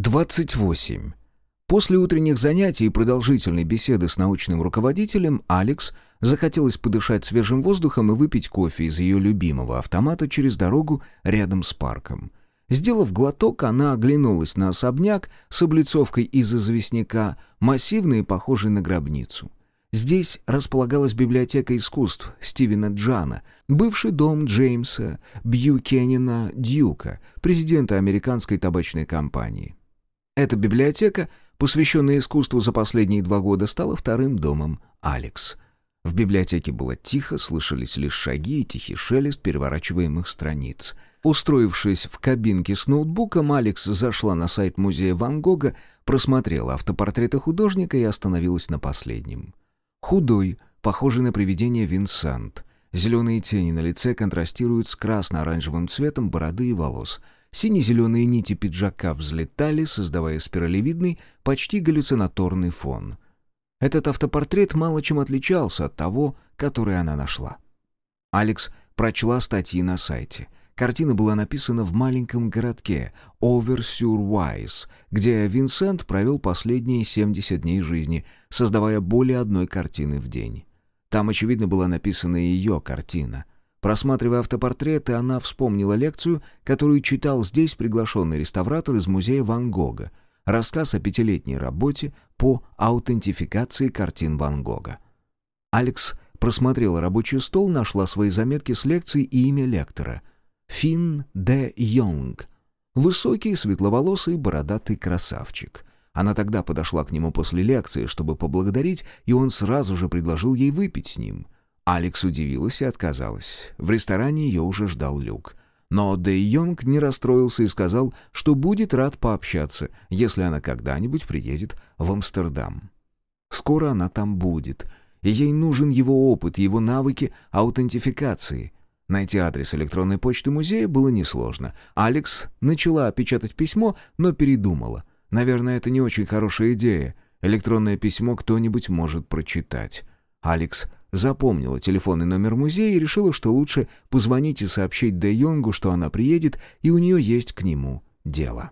28. После утренних занятий и продолжительной беседы с научным руководителем Алекс захотелось подышать свежим воздухом и выпить кофе из ее любимого автомата через дорогу рядом с парком. Сделав глоток, она оглянулась на особняк с облицовкой из известняка, массивный и похожий на гробницу. Здесь располагалась библиотека искусств Стивена Джана, бывший дом Джеймса Бьюкенина Дьюка, президента американской табачной компании. Эта библиотека — посвященная искусству за последние два года, стала вторым домом Алекс. В библиотеке было тихо, слышались лишь шаги и тихий шелест переворачиваемых страниц. Устроившись в кабинке с ноутбуком, Алекс зашла на сайт музея Ван Гога, просмотрела автопортреты художника и остановилась на последнем. Худой, похожий на привидение Винсент. Зеленые тени на лице контрастируют с красно-оранжевым цветом бороды и волос — Сине-зеленые нити пиджака взлетали, создавая спиралевидный, почти галлюцинаторный фон. Этот автопортрет мало чем отличался от того, который она нашла. Алекс прочла статьи на сайте. Картина была написана в маленьком городке Овер-сюр-Уаз, где Винсент провел последние 70 дней жизни, создавая более одной картины в день. Там, очевидно, была написана ее картина — Просматривая автопортреты, она вспомнила лекцию, которую читал здесь приглашенный реставратор из музея Ван Гога. Рассказ о пятилетней работе по аутентификации картин Ван Гога. Алекс просмотрела рабочий стол, нашла свои заметки с лекции и имя лектора. Финн Де Йонг. Высокий, светловолосый, бородатый красавчик. Она тогда подошла к нему после лекции, чтобы поблагодарить, и он сразу же предложил ей выпить с ним — Алекс удивилась и отказалась. В ресторане ее уже ждал Люк. Но Дэй Йонг не расстроился и сказал, что будет рад пообщаться, если она когда-нибудь приедет в Амстердам. Скоро она там будет, и ей нужен его опыт, его навыки аутентификации. Найти адрес электронной почты музея было несложно. Алекс начала печатать письмо, но передумала. Наверное, это не очень хорошая идея. Электронное письмо кто-нибудь может прочитать. Алекс запомнила телефонный номер музея и решила, что лучше позвонить и сообщить Де Йонгу, что она приедет, и у нее есть к нему дело.